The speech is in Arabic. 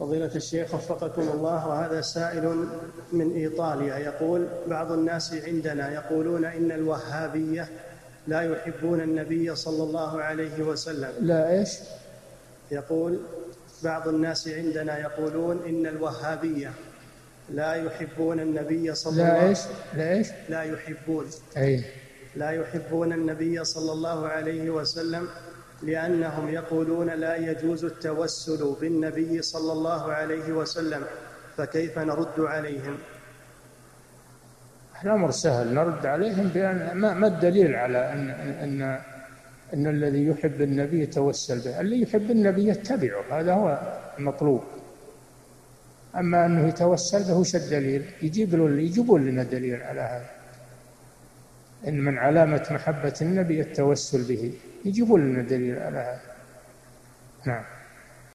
فضيلة الشيخ وفقكم الله وهذا سائل من إيطاليا يقول بعض الناس عندنا يقولون إن الوهابية لا يحبون النبي صلى الله عليه وسلم. لا إيش؟ يقول بعض الناس عندنا يقولون إن الوهابية لا يحبون النبي صلى الله لا إيش؟ لا إيش؟ لا يحبون. أي لا يحبون النبي صلى الله عليه وسلم لأنهم يقولون لا يجوز التوسل بالنبي صلى الله عليه وسلم فكيف نرد عليهم؟ الأمر سهل. نرد عليهم بأن ما, الدليل على أن أن أن الذي يحب النبي يتوسل به؟ اللي يحب النبي يتبعه هذا هو المطلوب. أما أنه يتوسل به وش الدليل؟ يجيب له يجيبون لنا دليل على هذا. إن من علامة محبة النبي التوسل به. يجيبون لنا دليل على هذا. نعم.